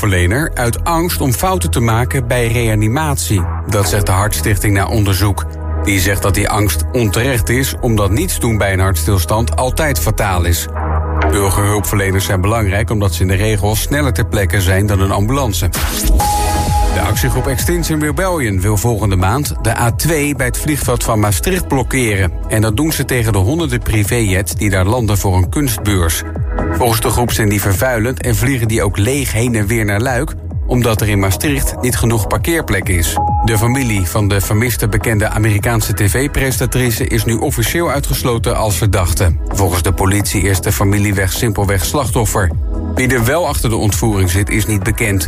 burgerhulpverlener uit angst om fouten te maken bij reanimatie. Dat zegt de Hartstichting na onderzoek. Die zegt dat die angst onterecht is, omdat niets doen bij een hartstilstand altijd fataal is. Burgerhulpverleners zijn belangrijk omdat ze in de regel sneller ter plekke zijn dan een ambulance. De actiegroep Extinction Rebellion wil volgende maand de A2 bij het vliegveld van Maastricht blokkeren. En dat doen ze tegen de honderden privéjets die daar landen voor een kunstbeurs. Volgens de groep zijn die vervuilend en vliegen die ook leeg heen en weer naar Luik omdat er in Maastricht niet genoeg parkeerplek is. De familie van de vermiste bekende Amerikaanse tv-presentatrice is nu officieel uitgesloten als verdachte. Volgens de politie is de familie weg simpelweg slachtoffer. Wie er wel achter de ontvoering zit, is niet bekend.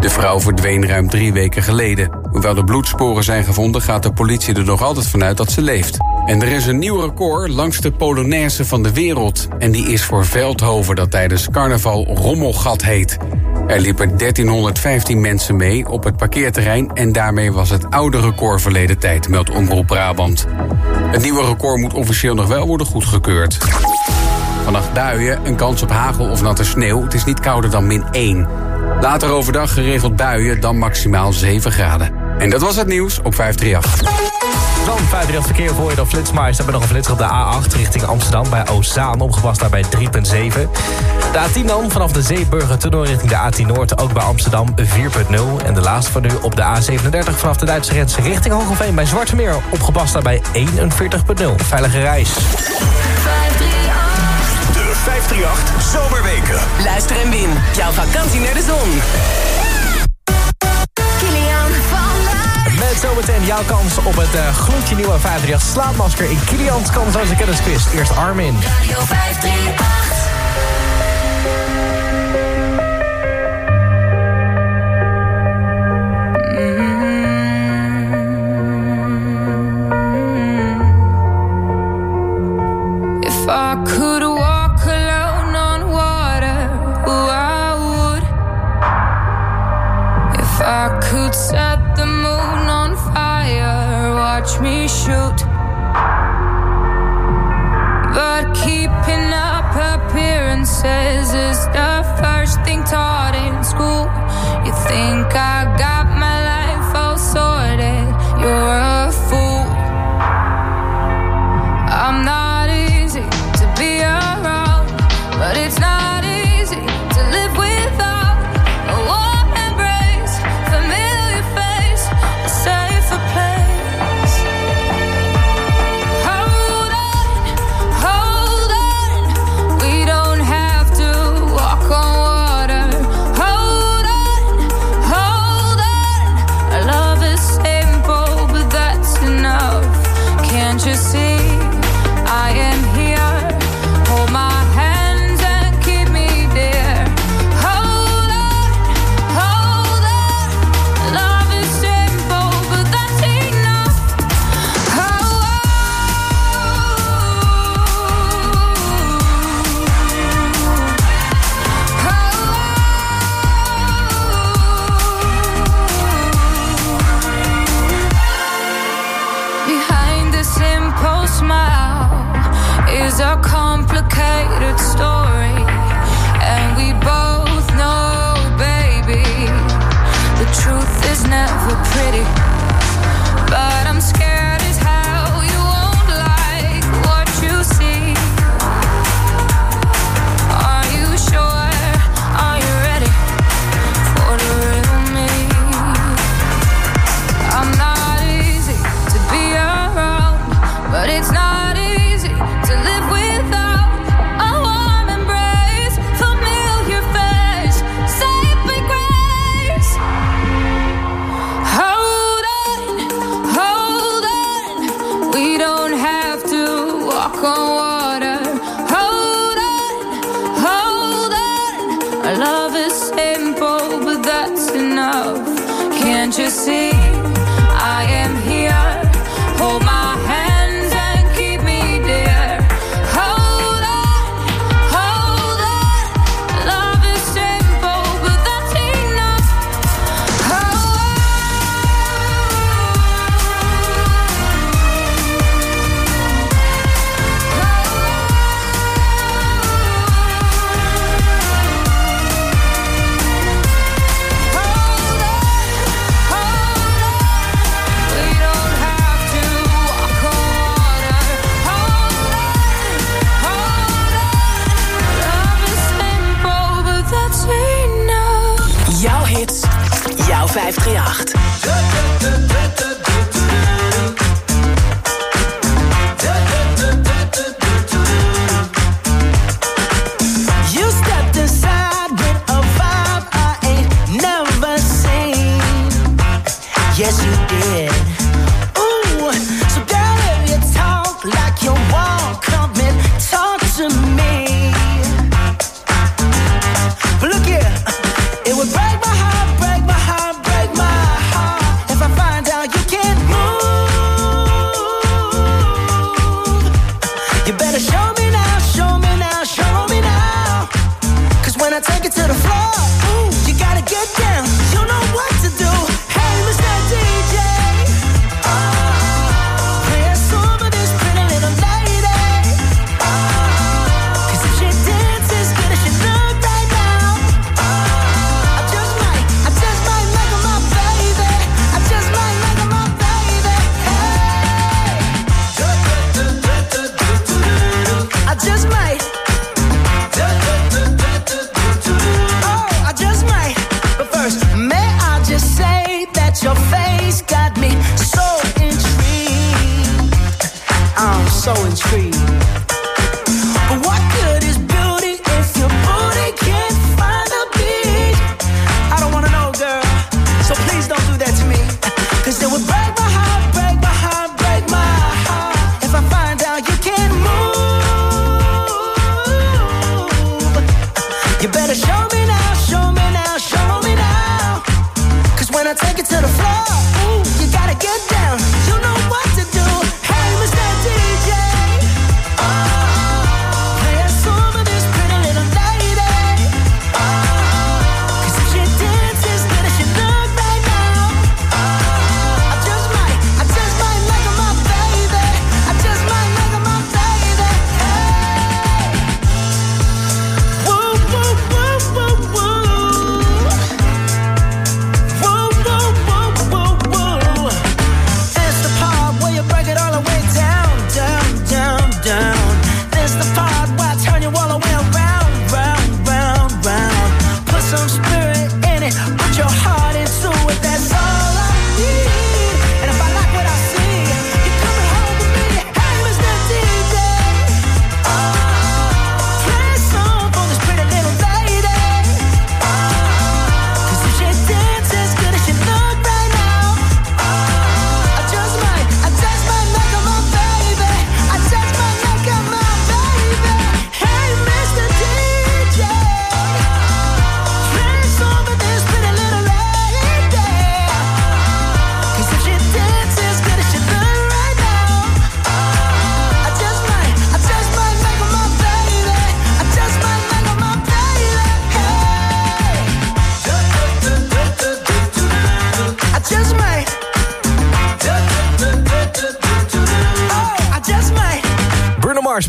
De vrouw verdween ruim drie weken geleden. Hoewel er bloedsporen zijn gevonden, gaat de politie er nog altijd vanuit dat ze leeft. En er is een nieuw record langs de Polonaise van de wereld. En die is voor Veldhoven, dat tijdens carnaval Rommelgat heet. Er liepen 1315 mensen mee op het parkeerterrein... en daarmee was het oude record verleden tijd, meldt Omroep Brabant. Het nieuwe record moet officieel nog wel worden goedgekeurd. Vannacht buien, een kans op hagel of natte sneeuw. Het is niet kouder dan min 1. Later overdag geregeld buien, dan maximaal 7 graden. En dat was het nieuws op 538. Dan 538 verkeer voor je door Flitsmais. hebben nog een flitser op de A8 richting Amsterdam bij Ozaan. Opgepast daar bij 3.7. De A10 dan vanaf de Zeeburger tunnel richting de A10 Noord. Ook bij Amsterdam 4.0. En de laatste van nu op de A37 vanaf de Duitse grens richting Hogeveen bij Zwartemeer. Opgepast daar bij 41.0. Veilige reis. 538 Zomerweken. Luister en win. Jouw vakantie naar de zon. Zometeen jouw kans op het uh, gloedje nieuwe 538 slaapmasker in Kilian's kans als een kennisquiz. Eerst Armin. Radio 538. Take it to the floor, ooh, you gotta get down.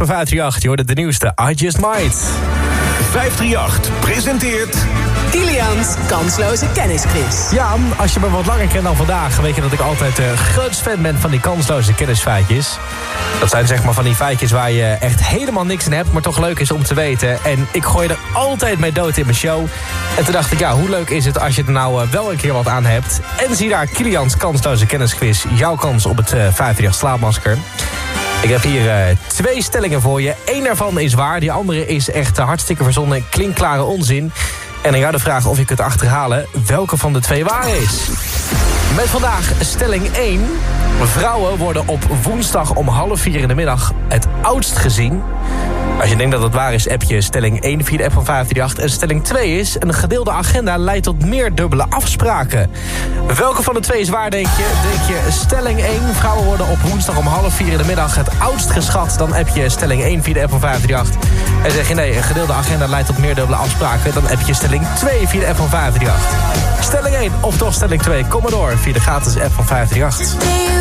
Bruno Mars bij 538, je hoorde de nieuwste I Just Might. 538 presenteert Kilians kansloze kennisquiz. Ja, als je me wat langer kent dan vandaag... weet je dat ik altijd de grootste fan ben van die kansloze kennisfeitjes. Dat zijn zeg maar van die feitjes waar je echt helemaal niks in hebt... maar toch leuk is om te weten. En ik gooi er altijd mee dood in mijn show. En toen dacht ik, ja, hoe leuk is het als je er nou eh, wel een keer wat aan hebt. En zie daar Kilians kansloze kennisquiz. Jouw kans op het uh, 538 slaapmasker. Ik heb hier uh, twee stellingen voor je. Eén daarvan is waar, die andere is echt uh, hartstikke verzonnen, klinkklare onzin. En aan jou de vraag of je kunt achterhalen welke van de twee waar is. Met vandaag stelling 1. Vrouwen worden op woensdag om half vier in de middag het oudst gezien. Als je denkt dat het waar is, heb je stelling 1 via de app van 538. En stelling 2 is, een gedeelde agenda leidt tot meer dubbele afspraken. Welke van de twee is waar, denk je? Denk je stelling 1, vrouwen worden op woensdag om half vier in de middag het oudst geschat. Dan heb je stelling 1 via de app van 538. En zeg je nee, een gedeelde agenda leidt tot meer dubbele afspraken. Dan heb je stelling 2 via de app van 538. Stelling 1 of toch stelling 2, kom maar door via de gratis app van 538.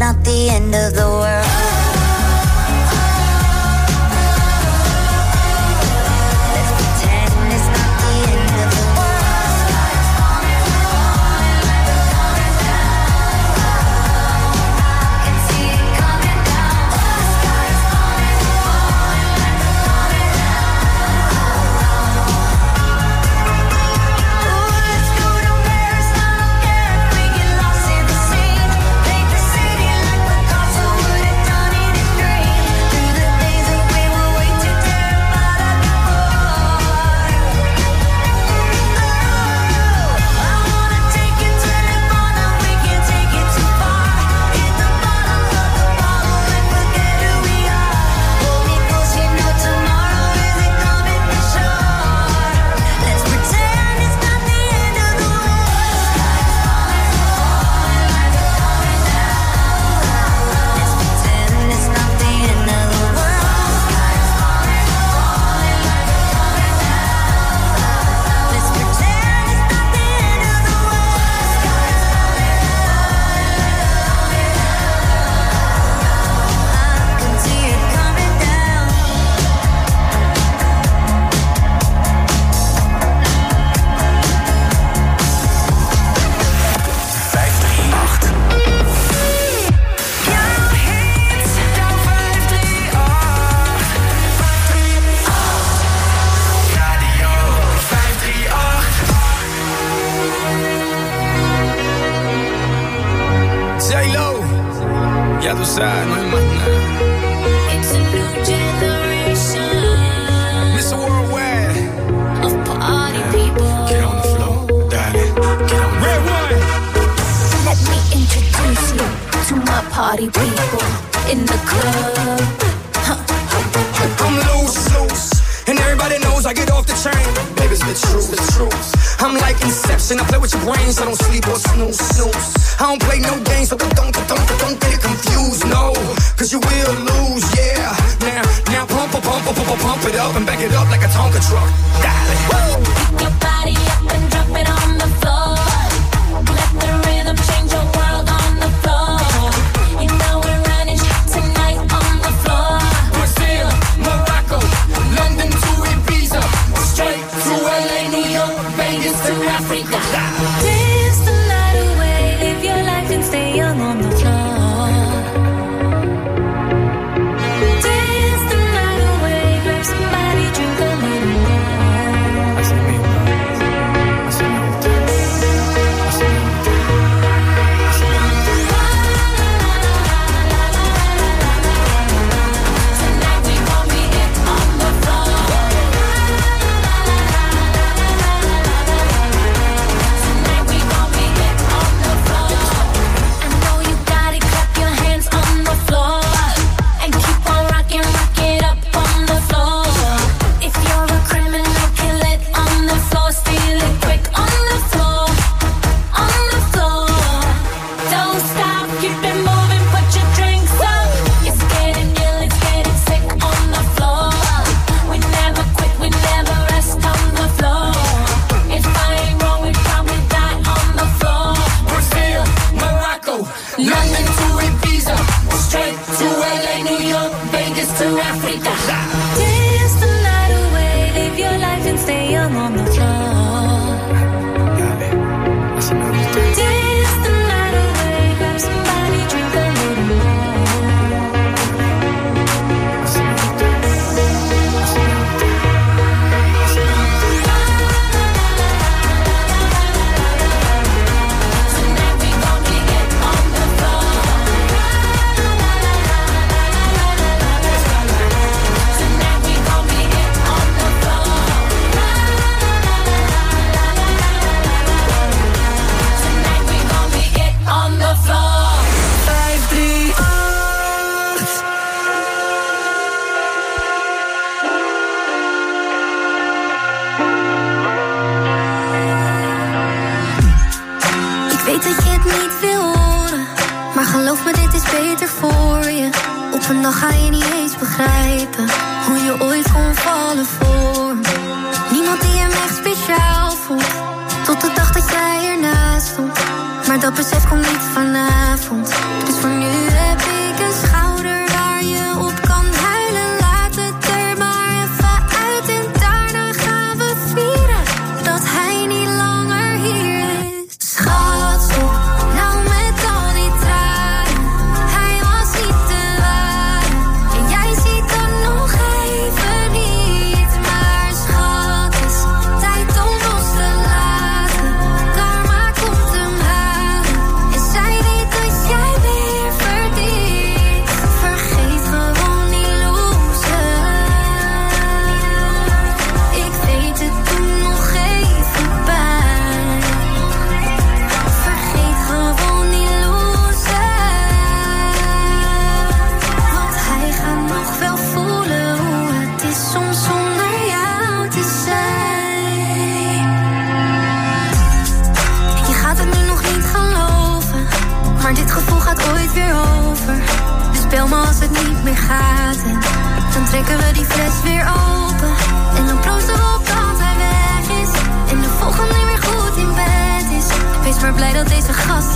not the end of the world.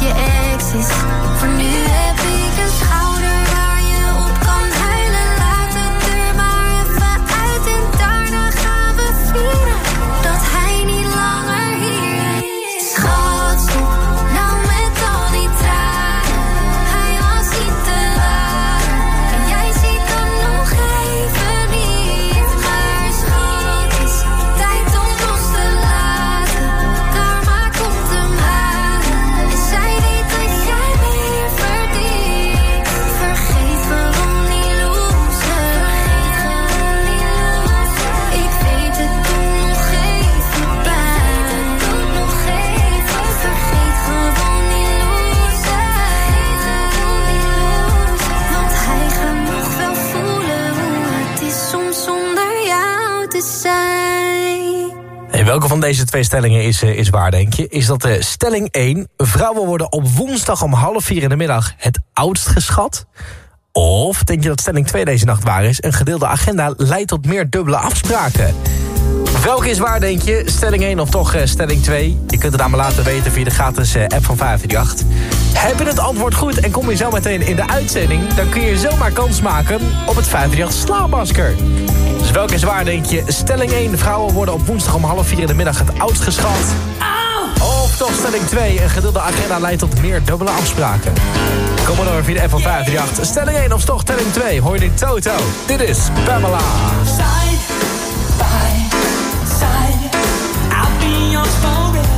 your exes. deze twee stellingen is, eh, is waar, denk je. Is dat de stelling 1. Vrouwen worden op woensdag om half vier in de middag het oudst geschat. Of denk je dat stelling 2 deze nacht waar is? Een gedeelde agenda leidt tot meer dubbele afspraken. Welke is waar, denk je? Stelling 1 of toch eh, stelling 2? Je kunt het aan me laten weten via de gratis eh, app van 538. Heb je het antwoord goed en kom je zo meteen in de uitzending... dan kun je zomaar kans maken op het 538 slaapmasker. Dus welke is waar, denk je? Stelling 1, vrouwen worden op woensdag om half 4 in de middag het oudst geschat. Of toch stelling 2, een gedeelde agenda leidt tot meer dubbele afspraken. Kom maar door via de app van 538. Stelling 1 of toch stelling 2, hoor je dit Toto. Dit is Pamela. I'm falling.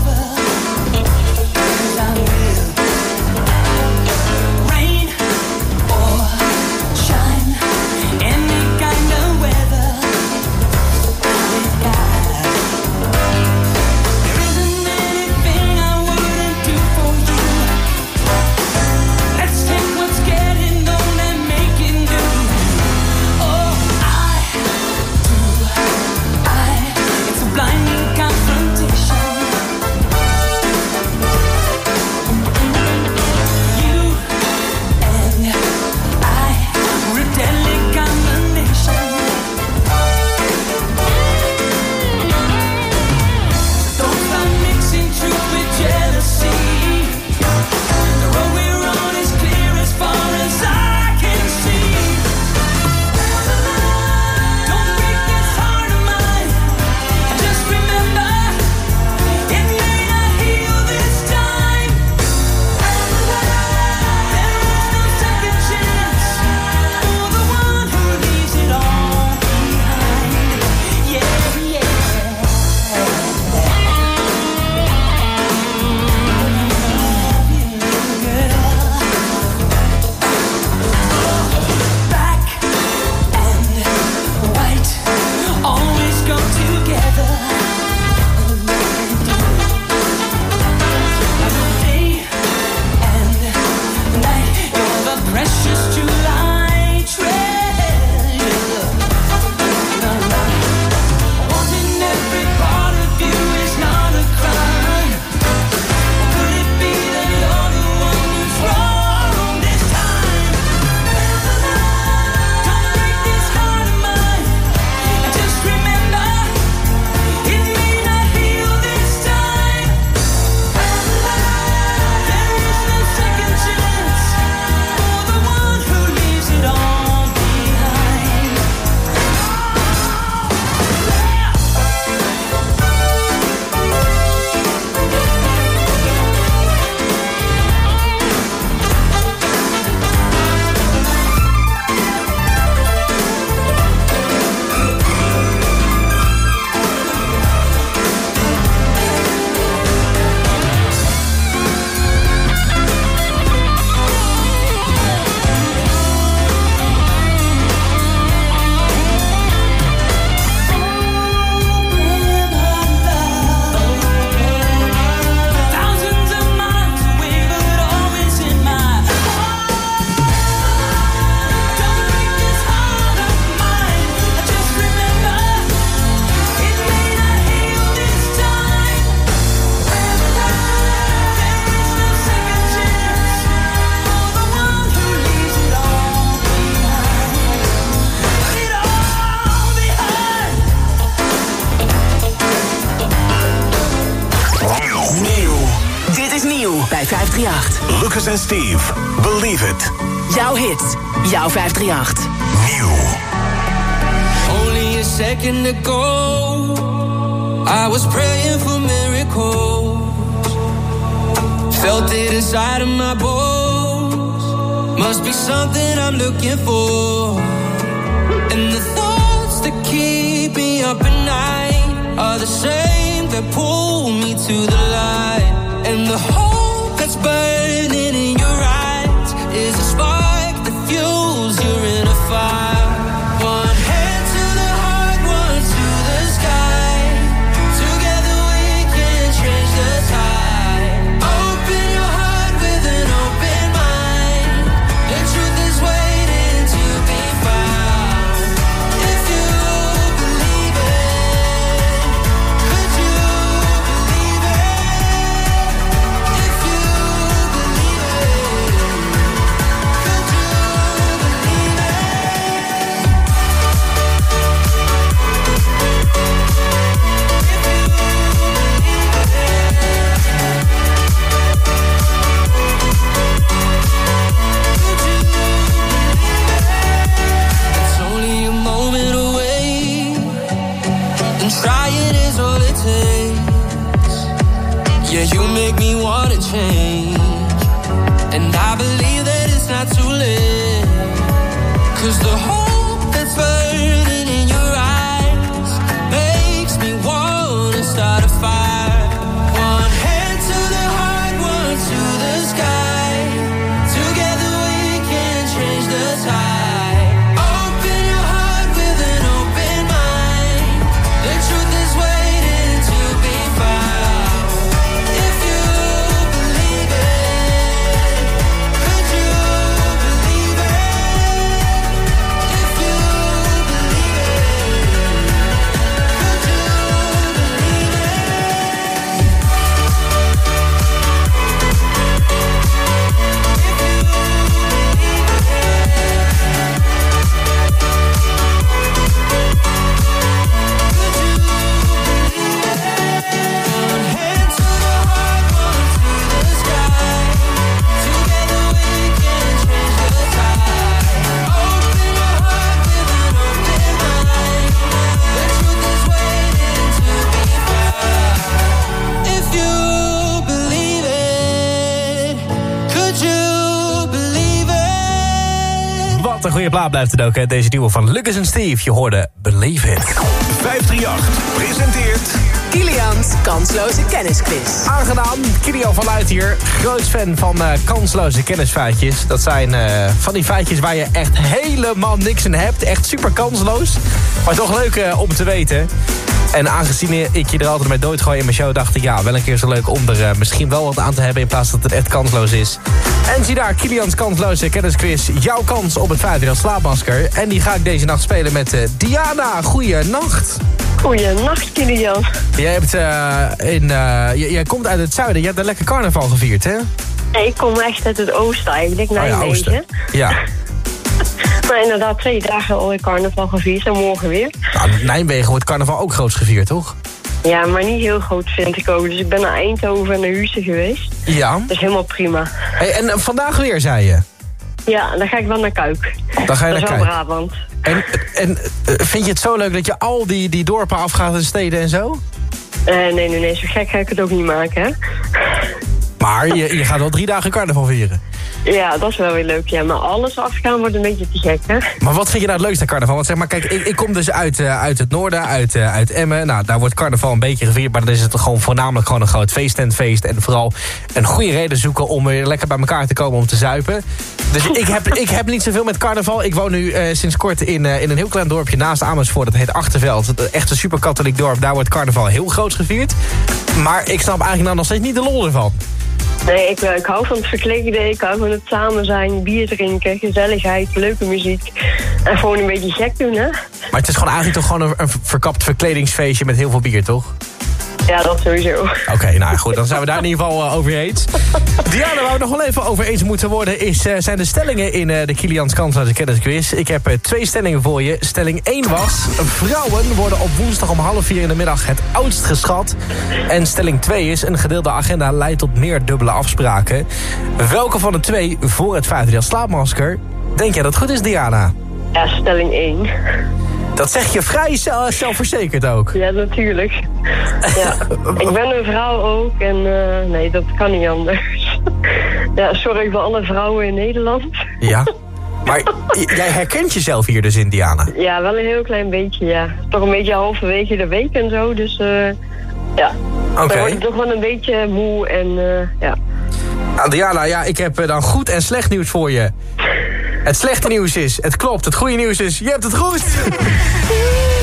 En Steve, Believe It. Jouw hit, jouw 538. Nieuw. Only a second ago, Plaat blijft het ook, hè? Deze nieuwe van Lucas en Steve. Je hoorde Believe It. 538 presenteert Kilian's kansloze kennisquiz. Aangenaam, Kilian van Luit hier. Groot fan van eh, kansloze kennisfeitjes. Dat zijn eh, van die feitjes waar je echt helemaal niks in hebt. Echt super kansloos. Maar toch leuk eh, om te weten. En aangezien ik je er altijd mee doodgooi in mijn show... dacht ik, ja, wel een keer zo leuk om er misschien wel wat aan te hebben... in plaats dat het echt kansloos is. En zie daar, Kilian's kansloze kennisquiz. Jouw kans op het 5 slaapmasker. En die ga ik deze nacht spelen met eh, Diana. Goeie nacht. Goeienacht, Kilian. Jij, hebt, eh, in, eh, jij komt uit het zuiden. Je hebt een lekker carnaval gevierd, hè? Ik kom echt uit het oosten eigenlijk, Oh ja, Nijmegen. Ja. maar inderdaad, twee dagen alweer carnaval gevierd en morgen weer. Nou, Nijmegen wordt carnaval ook groots gevierd, toch? Ja, maar niet heel groot vind ik ook. Dus ik ben naar Eindhoven en naar Huizen geweest. Ja. Dat is helemaal prima. Hey, en vandaag weer, zei je? Ja, dan ga ik wel naar Kuik. Dan ga je dat naar is wel Kuik. Brabant. En, en eh, vind je het zo leuk dat je al die, die dorpen afgaat en steden en zo? Eh, nee, nee, nee, zo gek ga ik het ook niet maken, hè? Maar je, je gaat wel drie dagen carnaval vieren. Ja, dat is wel weer leuk, ja. Maar alles afgaan wordt een beetje te gek, hè? Maar wat vind je nou het leukste aan carnaval? Want zeg maar, kijk, ik, ik kom dus uit, eh, uit het noorden, uit, eh, uit Emmen. Nou, daar wordt carnaval een beetje gevierd, maar dan is het gewoon voornamelijk gewoon een groot feestentfeest. En vooral een goede reden zoeken om weer lekker bij elkaar te komen om te zuipen. Dus ik heb, ik heb niet zoveel met carnaval. Ik woon nu eh, sinds kort in, in een heel klein dorpje naast Amersfoort. Dat heet Achterveld. Echt een super katholiek dorp. Daar wordt carnaval heel groot gevierd. Maar ik snap eigenlijk nou nog steeds niet de lol ervan. Nee, ik, eh, ik hou van het verkleden, ik hou van het samen zijn, bier drinken, gezelligheid, leuke muziek. En gewoon een beetje gek doen, hè? Maar het is gewoon eigenlijk toch gewoon een, een verkapt verkledingsfeestje met heel veel bier, toch? Ja, dat sowieso. Oké, nou goed, dan zijn we daar in ieder geval eh, over eens. Diana, waar we nog wel even over eens moeten worden... Is, eh, zijn de stellingen in eh, de Kilians Kansloze Kennisquiz. Ik heb twee stellingen voor je. Stelling 1 was... Vrouwen worden op woensdag om half vier in de middag het oudst geschat. En stelling 2 is... Een gedeelde agenda leidt tot meer dubbele afspraken. Welke van de twee voor het vijfde slaapmasker... Denk jij dat het goed is, Diana? Ja, stelling 1. Dat zeg je vrij zel- zelfverzekerd ook. Ja, natuurlijk. Ja. Ik ben een vrouw ook en eh, nee, dat kan niet anders. Ja, sorry voor alle vrouwen in Nederland. Ja. Maar jij herkent jezelf hier dus in, Diana. Ja, wel een heel klein beetje, ja. Toch een beetje halverwege de week en zo, dus eh, ja. Oké. Dan word je toch wel een beetje moe en eh, ja. Nou, Diana, ja, ik heb dan goed en slecht nieuws voor je. Het slechte nieuws is, het klopt. Het goede nieuws is, je hebt het goed.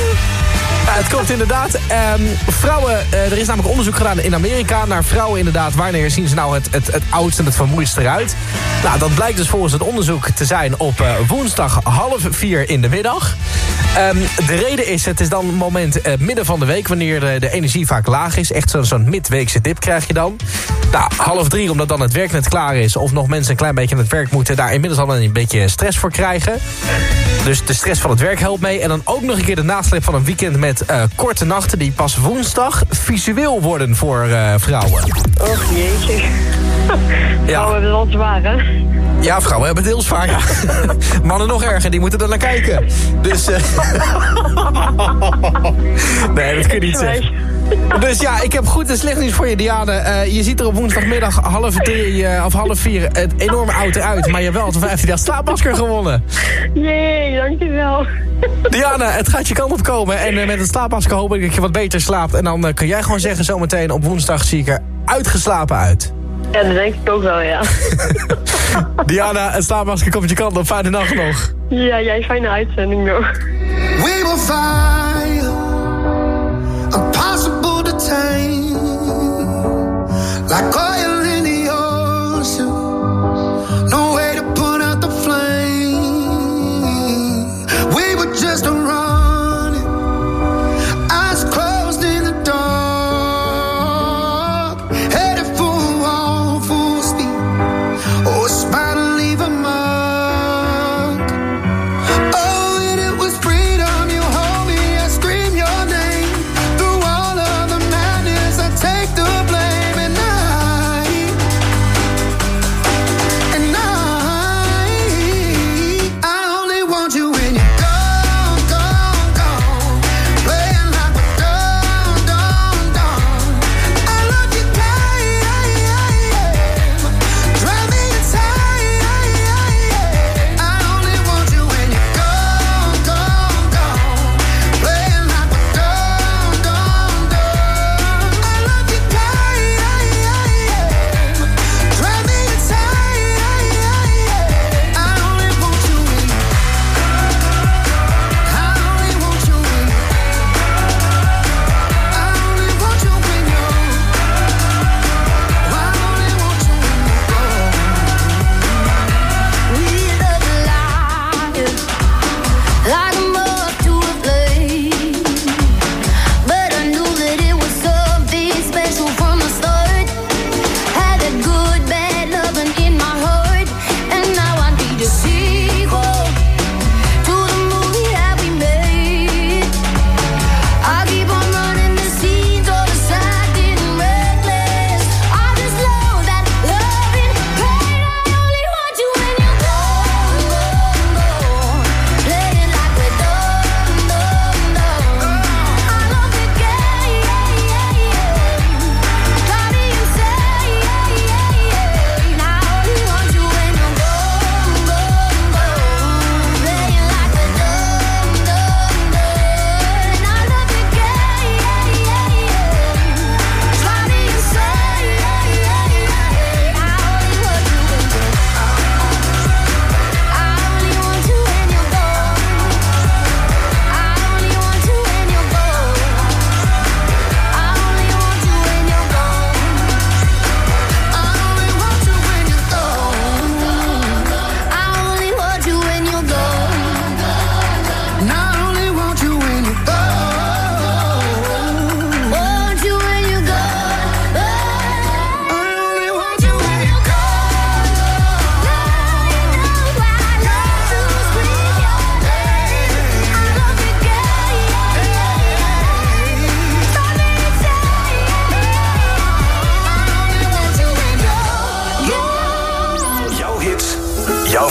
Het klopt inderdaad. Ehm, vrouwen, eh, er is namelijk onderzoek gedaan in Amerika naar vrouwen inderdaad. Wanneer zien ze nou het, het, het oudst en het vermoeidst eruit? Nou, dat blijkt dus volgens het onderzoek te zijn op eh, woensdag half vier in de middag. Ehm, de reden is, het is dan een moment eh, midden van de week... wanneer de, de energie vaak laag is. Echt zo'n zo'n midweekse dip krijg je dan. Nou, half drie, omdat dan het werk net klaar is... of nog mensen een klein beetje aan het werk moeten... daar inmiddels al een beetje stress voor krijgen. Dus de stress van het werk helpt mee. En dan ook nog een keer de nasleep van een weekend met eh, korte nachten... die pas woensdag visueel worden voor eh, vrouwen. Och jeetje. Ja. Vrouwen hebben het wel zwaar, hè? Ja, vrouwen hebben het heel zwaar, ja. Mannen nog erger, die moeten er naar kijken. Dus... eh, nee, dat kun je niet zeggen. Dus ja, ik heb goed en slecht nieuws voor je, Diane. Eh, je ziet er op woensdagmiddag half drie eh, of half vier het enorme oud eruit. Maar je hebt wel het 15 jaar slaapmasker gewonnen. Jee, dankjewel. Diana, het gaat je kant op komen. En eh, met het slaapmasker hoop ik dat je wat beter slaapt. En dan kun jij gewoon zeggen zometeen op woensdag zie ik er uitgeslapen uit. Ja, dat denk ik ook wel, ja. Diana, het slaapmasker komt je kant op. Fijne nacht nog. Ja, jij fijne uitzending nog. We will fire, La cosa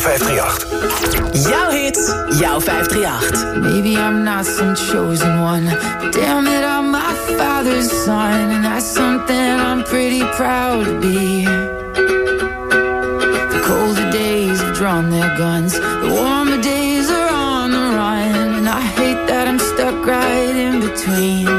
538. Jouw hit, jouw 538. Maybe I'm not some chosen one. But damn it, I'm my father's son. And that's something I'm pretty proud to be. The colder days have drawn their guns. The warmer days are on the run. And I hate that I'm stuck right in between.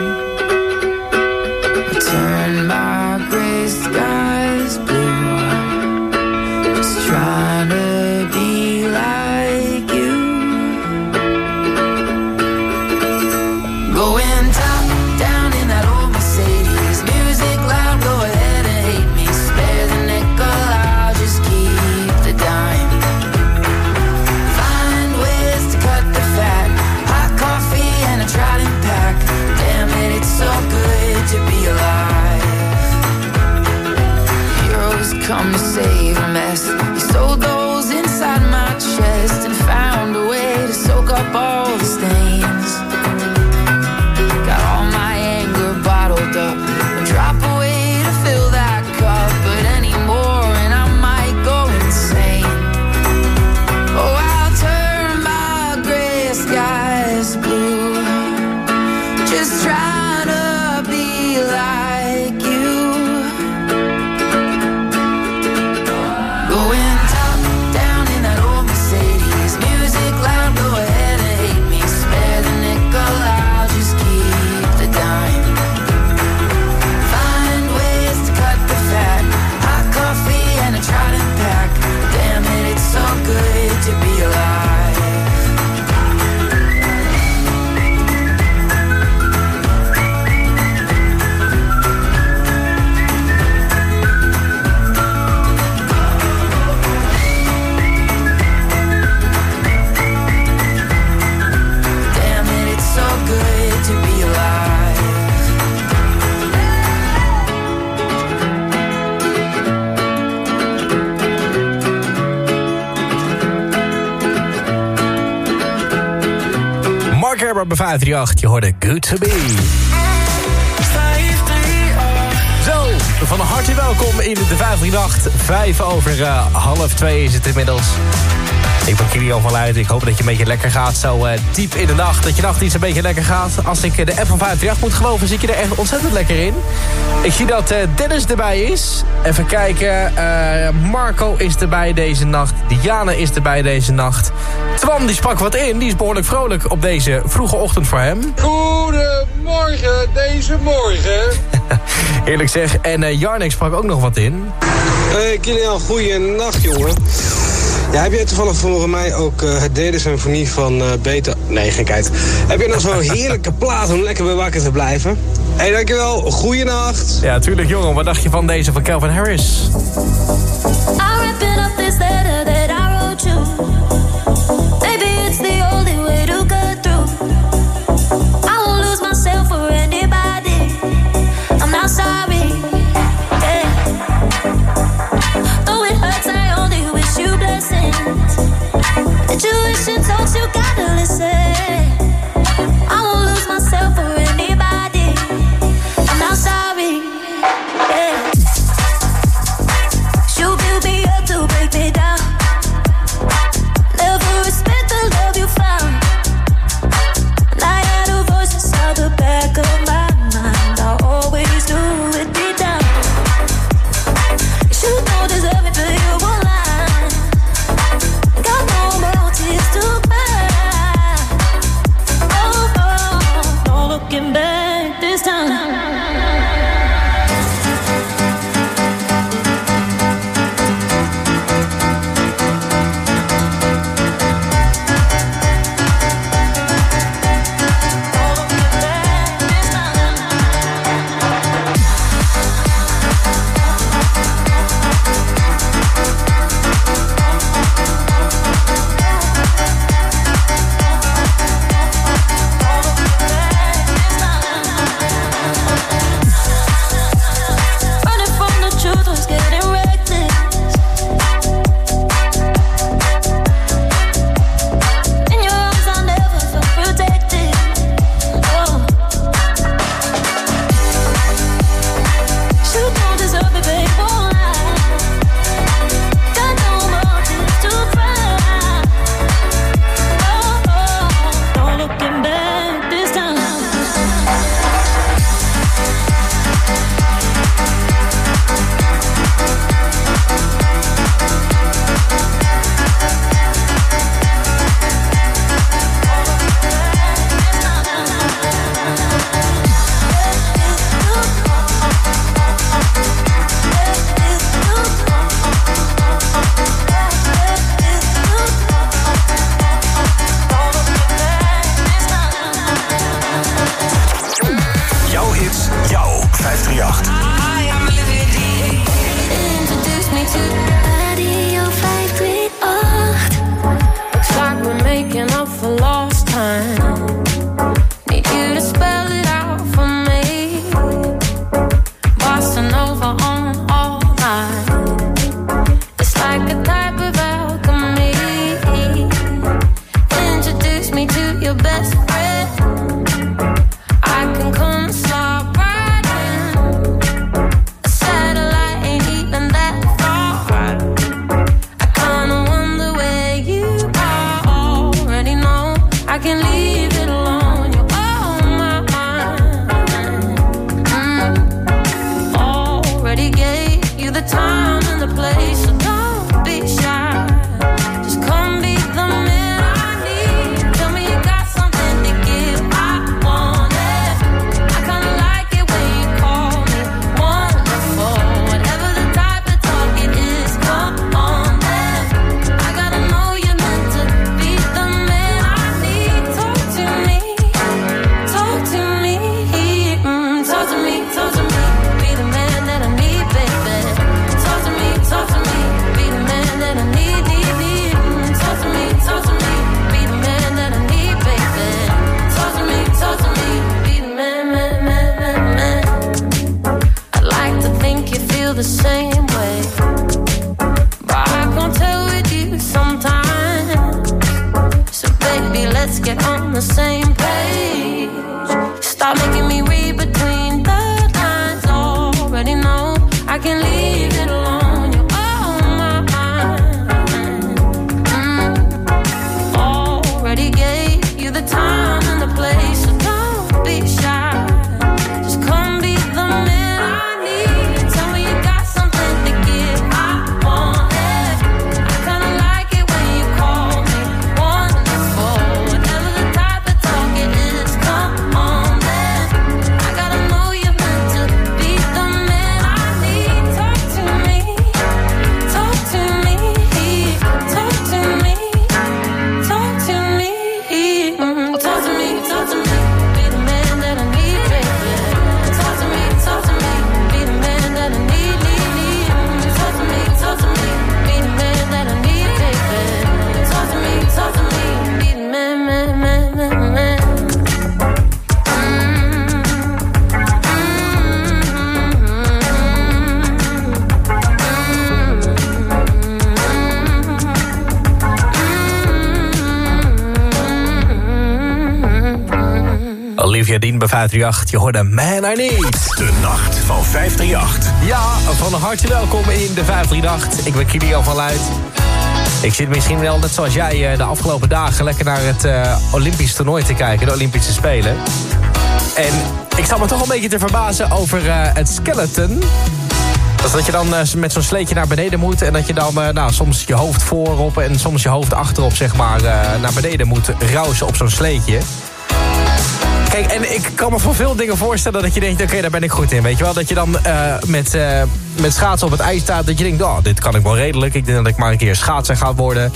538, je hoorde Good To Be. Zo, van harte welkom in de 538. Vijf over eh, half twee is het inmiddels. Ik ben Kilian van Luijden. Ik hoop dat je een beetje lekker gaat. Zo eh, diep in de nacht. Dat je nacht iets een beetje lekker gaat. Als ik eh, de app van 538 moet geloven, zit je er echt ontzettend lekker in. Ik zie dat eh, Dennis erbij is. Even kijken. Marco is erbij deze nacht. Diana is erbij deze nacht. Twan die sprak wat in. Die is behoorlijk vrolijk op deze vroege ochtend voor hem. Goedemorgen, deze morgen. Eerlijk zeg. En Jarnik sprak ook nog wat in. Hey Kilian, goeienacht jongen. Ja, heb jij toevallig voor mij ook eh, het derde symfonie van eh Beethoven... Nee, gekheid. Heb je nog zo'n heerlijke plaat om lekker bij wakker te blijven? Hé, hey, dankjewel. Goeienacht. Ja, tuurlijk jongen. Wat dacht je van deze van Calvin Harris? I can leave bij 538. Je hoorde Man I Need. De nacht van 538. Ja, van harte welkom in de 538. Ik ben Kilian van Luid. Ik zit misschien wel net zoals jij eh, de afgelopen dagen... lekker naar het eh, Olympisch toernooi te kijken, de Olympische Spelen. En ik zat me toch een beetje te verbazen over eh, het skeleton... Dat is dat je dan met zo'n sleetje naar beneden moet... en dat je dan nou, soms je hoofd voorop en soms je hoofd achterop... zeg maar, naar beneden moet rousen op zo'n sleetje. Kijk, en ik kan me voor veel dingen voorstellen dat je denkt... oké, daar ben ik goed in, weet je wel? Dat je dan eh, met, eh, met schaatsen op het ijs staat... dat je denkt, oh, dit kan ik wel redelijk. Ik denk dat ik maar een keer schaatser ga worden.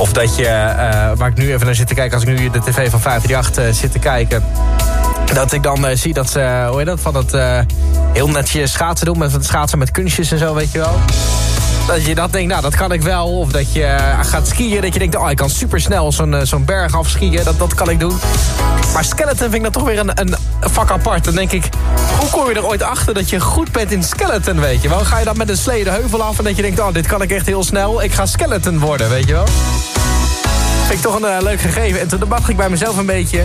Of dat je, eh, waar ik nu even naar zit te kijken... als ik nu de tv van 538 uh, zit te kijken... dat ik dan zie dat ze, hoe heet dat, van eh, heel netjes schaatsen doen... met schaatsen met kunstjes en zo, weet je wel... Dat je dat denkt, nou, dat kan ik wel. Of dat je eh, gaat skiën, dat je denkt, oh, ik kan supersnel zo'n eh, zo'n berg afskiën. Dat, dat kan ik doen. Maar skeleton vind ik dan toch weer een, een vak apart. Dan denk ik, hoe kom je er ooit achter dat je goed bent in skeleton, weet je wel? Ga je dan met een slee de heuvel af en dat je denkt, oh, dit kan ik echt heel snel. Ik ga skeleton worden, weet je wel? Vind ik toch een eh, leuk gegeven. En toen dacht ik bij mezelf een beetje...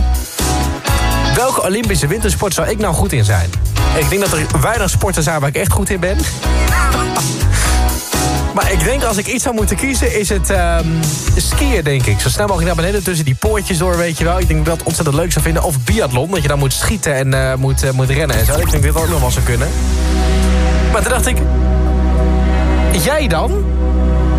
Welke Olympische wintersport zou ik nou goed in zijn? Ik denk dat er weinig sporten zijn waar ik echt goed in ben. Maar ik denk als ik iets zou moeten kiezen is het ehm, skiën, denk ik. Zo snel mogelijk naar beneden tussen die poortjes door, weet je wel. Ik denk dat ik dat ontzettend leuk zou vinden. Of biathlon, dat je dan moet schieten en eh, moet, eh, moet rennen en zo. Ik denk dat dat ook nog wel zou kunnen. Maar toen dacht ik... Jij dan?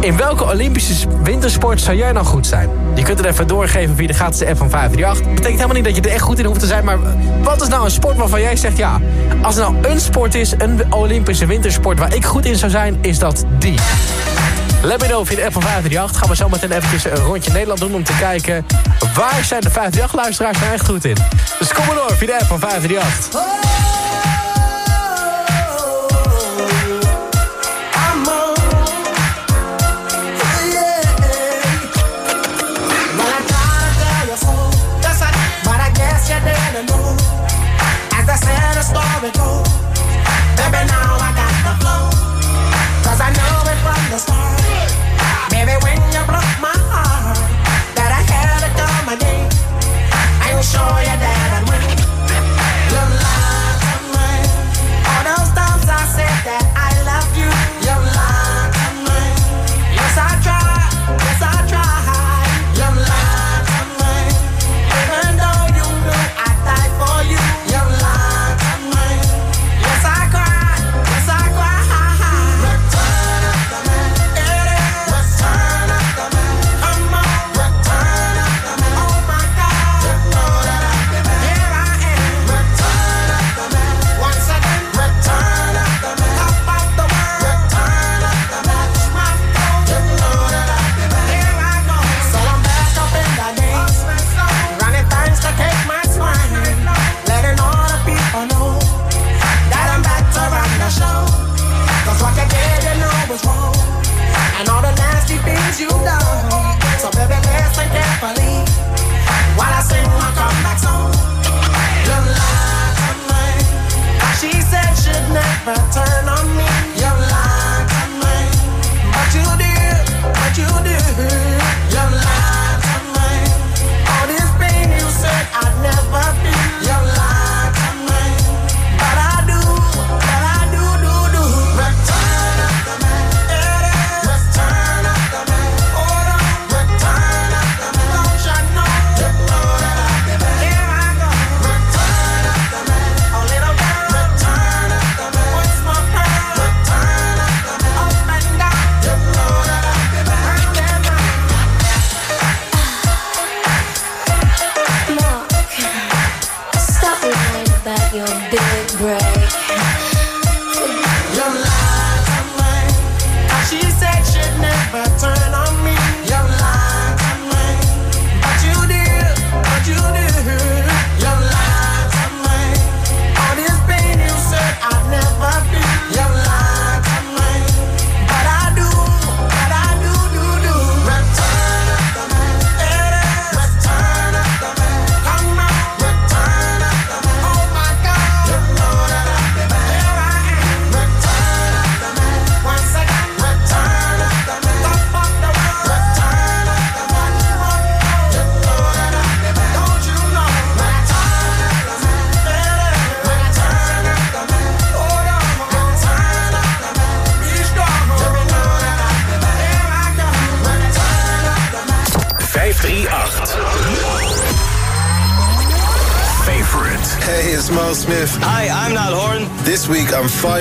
In welke Olympische wintersport zou jij nou goed zijn? Je kunt het even doorgeven via de gratis app van 538. Dat betekent helemaal niet dat je er echt goed in hoeft te zijn. Maar wat is nou een sport waarvan jij zegt... ja, als er nou een sport is, een Olympische wintersport... waar ik goed in zou zijn, is dat die. Let me know via de app van 538. Gaan we zo meteen eventjes een rondje Nederland doen... om te kijken waar zijn de 538-luisteraars nou echt goed in. Dus kom maar door via de app van 538. story goes. Baby, now I got the flow. Cause I know it from the start. Baby, when you broke my heart, that I had to come. I'll show you that.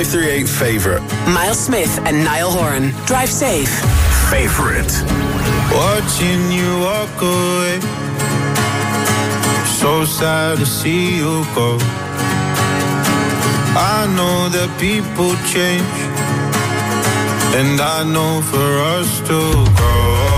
538 Favorite. Miles Smith and Niall Horan. Drive safe. Favorite. Watching you walk away. So sad to see you go. I know that people change. And I know for us to grow.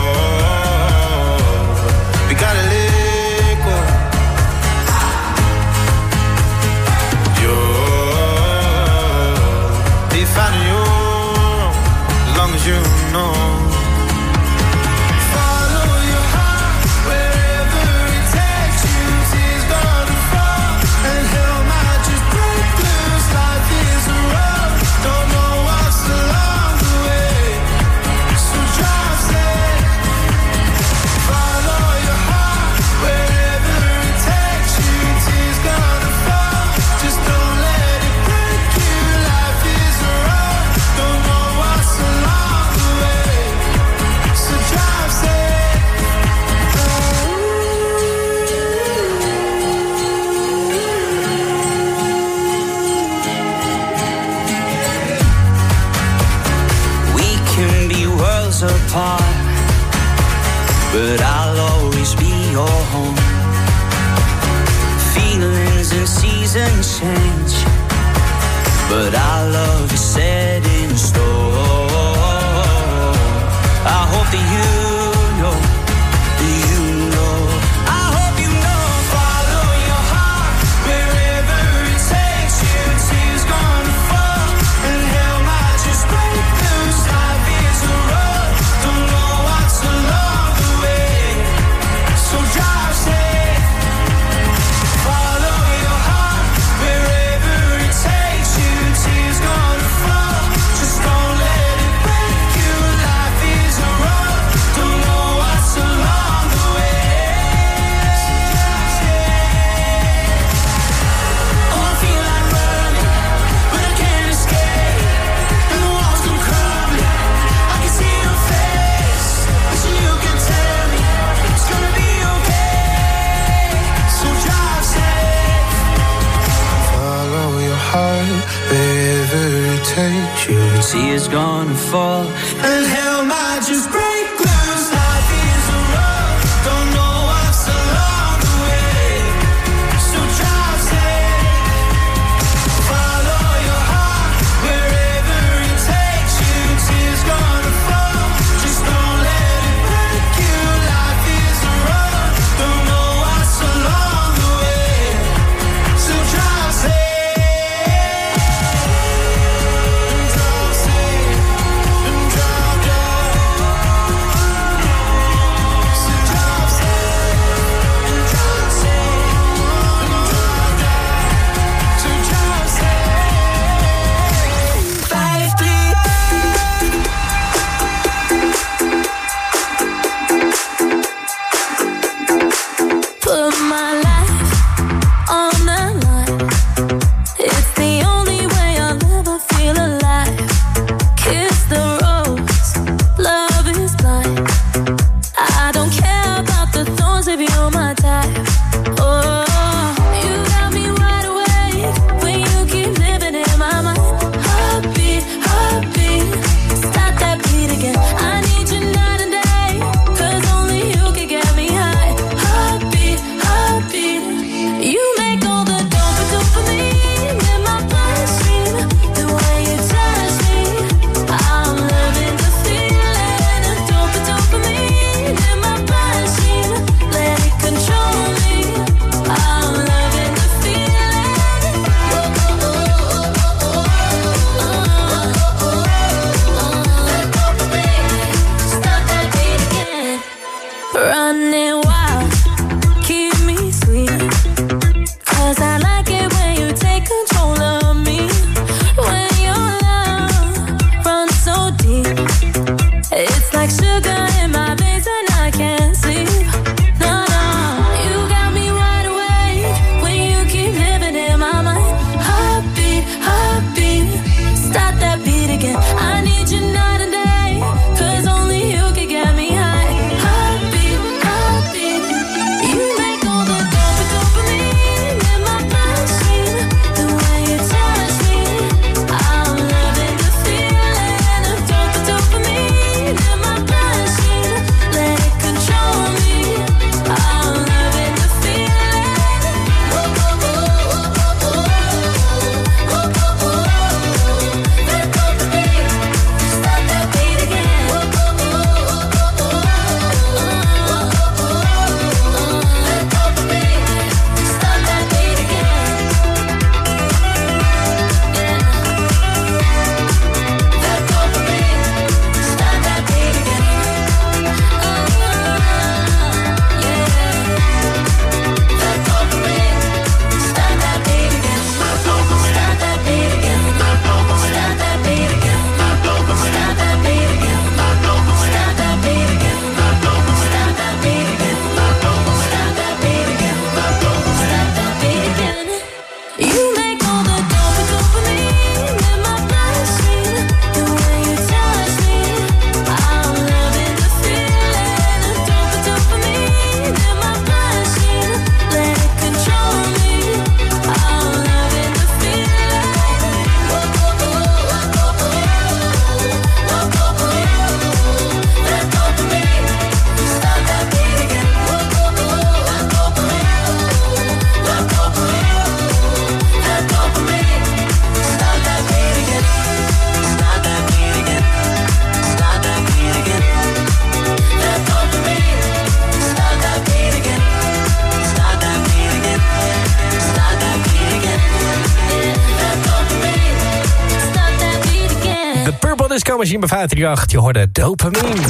Disco Machine bij 538. Je hoorde dopamine.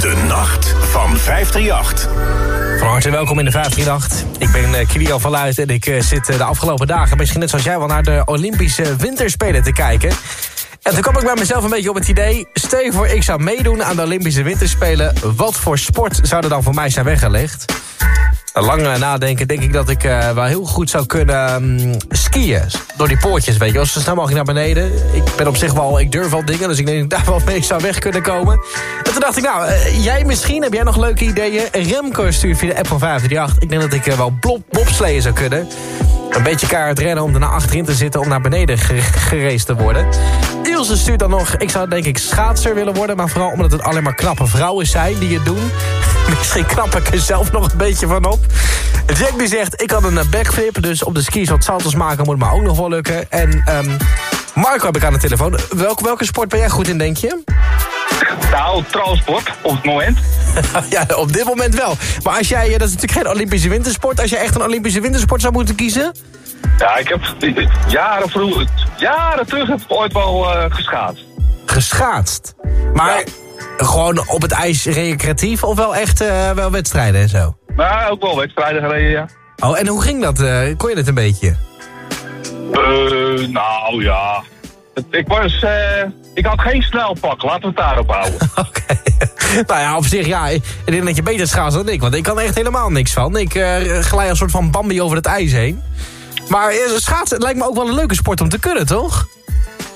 De nacht van 538. Van harte welkom in de 538. Ik ben uh, Kilian van Luijt en ik uh, zit uh, de afgelopen dagen... misschien net zoals jij wel naar de Olympische Winterspelen te kijken. En toen kwam ik bij mezelf een beetje op het idee... stel je voor ik zou meedoen aan de Olympische Winterspelen... wat voor sport zou er dan voor mij zijn weggelegd? Lang nadenken denk ik dat ik uh, wel heel goed zou kunnen um, skiën. Door die poortjes, weet je wel. Zo snel mogelijk naar beneden. Ik ben op zich wel, ik durf wel dingen. Dus ik denk dat ik daar wel mee zou weg kunnen komen. En toen dacht ik, nou, uh, jij misschien, heb jij nog leuke ideeën? Remco stuurt via de app van 538. Ik denk dat ik uh, wel bobsleeën zou kunnen. Een beetje kaart rennen om naar achterin te zitten... om naar beneden gereisd te worden. Ilse stuurt dan nog... ik zou denk ik schaatser willen worden... maar vooral omdat het alleen maar knappe vrouwen zijn die het doen. Misschien knap ik er zelf nog een beetje van op. Jack die zegt... ik had een backflip, dus op de skis wat saltos maken... moet me ook nog wel lukken. En um, Marco heb ik aan de telefoon. Welk, welke sport ben jij goed in, denk je? Nou, transport, op het moment. ja, op dit moment wel. Maar als jij, dat is natuurlijk geen Olympische wintersport... als je echt een Olympische wintersport zou moeten kiezen... Ja, ik heb jaren, vroeger, jaren terug heb ik ooit wel uh, geschaatst. Geschaatst? Maar ja. gewoon op het ijs recreatief of wel echt uh, wel wedstrijden en zo? Nou, ook wel wedstrijden gereden, ja. Oh, en hoe ging dat? Uh, kon je het een beetje? Nou ja, ik was... ik had geen snelpak, laten we het daarop houden. Oké. Okay. nou ja, op zich ja, ik denk dat je beter schaatst dan ik. Want ik kan er echt helemaal niks van. Ik glij een soort van Bambi over het ijs heen. Maar schaatsen lijkt me ook wel een leuke sport om te kunnen, toch?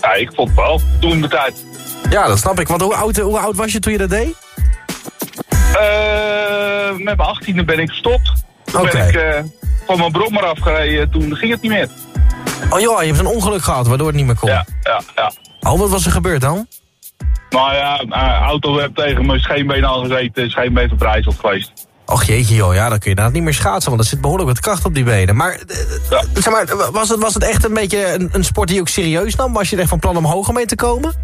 Ja, ik vond het wel. Toen de tijd. Ja, dat snap ik. Want hoe oud, hoe oud was je toen je dat deed? Uh, met mijn achttiende ben ik gestopt. Toen okay. ben ik uh, van mijn brommer afgereden. Toen ging het niet meer. Oh joh, je hebt een ongeluk gehad waardoor het niet meer kon. Ja, ja, ja. Oh, wat was er gebeurd dan? Nou ja, een auto heb tegen mijn scheenbeen al gezeten. Scheenbeen verbrijzeld geweest. Och jeetje joh, ja, dan kun je inderdaad niet meer schaatsen... want er zit behoorlijk wat kracht op die benen. Maar, ja. zeg maar was, het, was het echt een beetje een, een, sport die je ook serieus nam? Was je echt van plan om hoger mee te komen?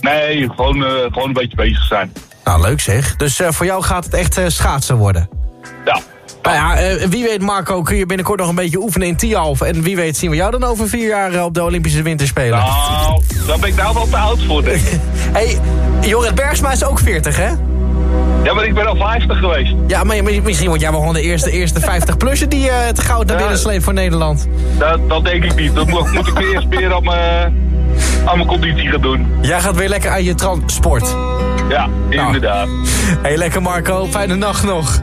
Nee, gewoon, uh, gewoon een beetje bezig zijn. Nou, leuk zeg. Dus uh, voor jou gaat het echt uh, schaatsen worden? Ja. Nou ja, wie weet Marco, kun je binnenkort nog een beetje oefenen in Tialf... en wie weet zien we jou dan over vier jaar op de Olympische Winterspelen. Nou, daar ben ik nou wel te oud voor, denk ik. hey, Jorrit Bergsma is ook 40, hè? Ja, maar ik ben al 50 geweest. Ja, maar misschien word jij wel gewoon de eerste, eerste 50-plusser die uh, het goud naar binnen sleept voor Nederland. Dat, dat denk ik niet. Dat moet, ik eerst weer aan mijn, aan mijn conditie gaan doen. Jij gaat weer lekker aan je transport. Ja, inderdaad. Nou. Hey, lekker Marco. Fijne nacht nog.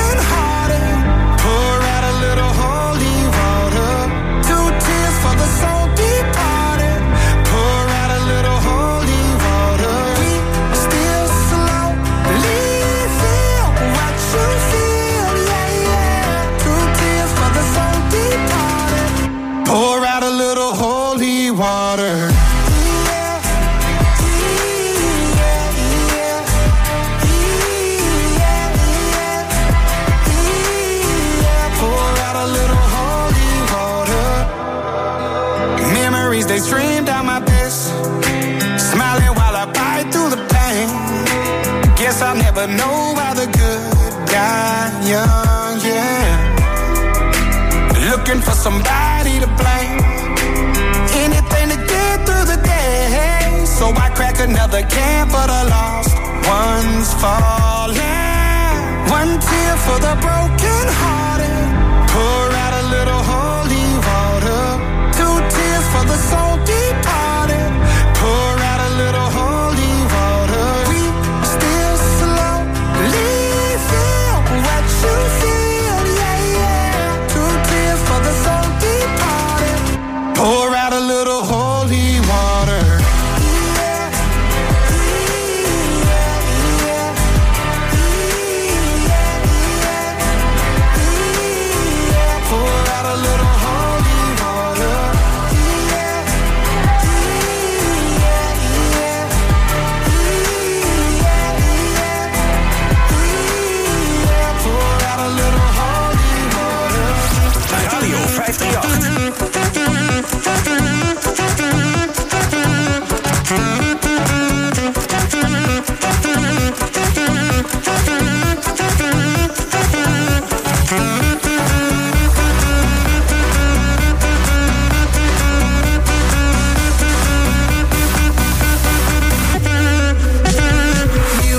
water. They stream down my face, smiling while I bite through the pain. Guess I'll never know why the good die young, yeah. Looking for somebody to blame, another can for the lost ones falling. One tear for the broken hearted. Pour out a little hope